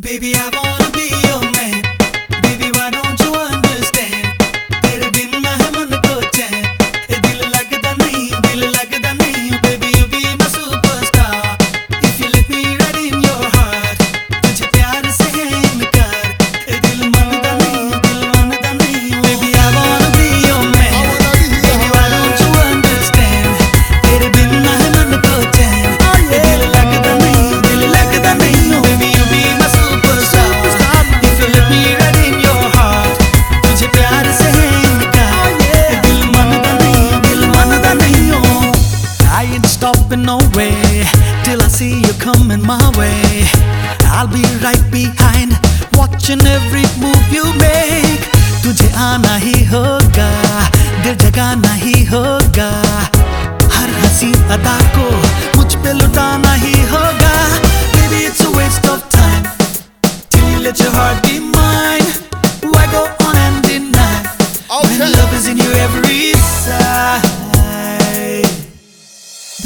Baby, I wanna be your man. Stopping no way till I see you coming my way. I'll be right behind, watching every move you make. तुझे आना ही होगा, दिल जगाना ही होगा. हर हँसी अदा को मुझ पे लुटाना ही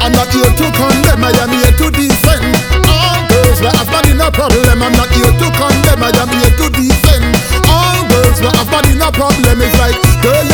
I'm not here to condemn, I am here to defend. All girls will have money, no problem. I'm not here to condemn, I am here to defend. All girls will have money, no problem. It's like, girl,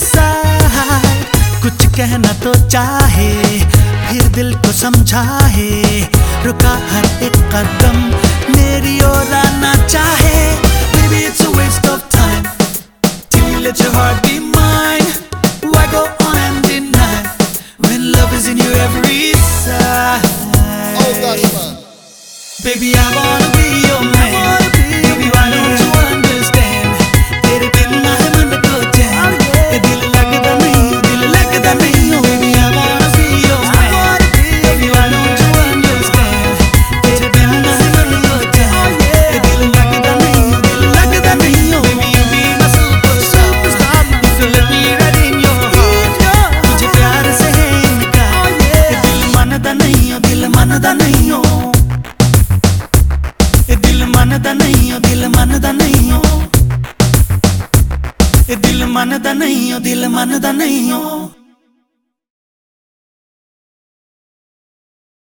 decide. कुछ कहना तो चाहे फिर दिल को समझाए रुका हर एक कदम मेरी ओर आना चाहे Baby it's a waste of time till you let your heart be mine Why go on and deny when love is in your every side Oh, gosh, man. Baby, I wanna be ਮੰਨਦਾ ਨਹੀਂ ਉਹ ਦਿਲ ਮੰਨਦਾ ਨਹੀਂ ਉਹ ਇਹ ਦਿਲ ਮੰਨਦਾ ਨਹੀਂ ਉਹ ਦਿਲ ਮੰਨਦਾ ਨਹੀਂ ਉਹ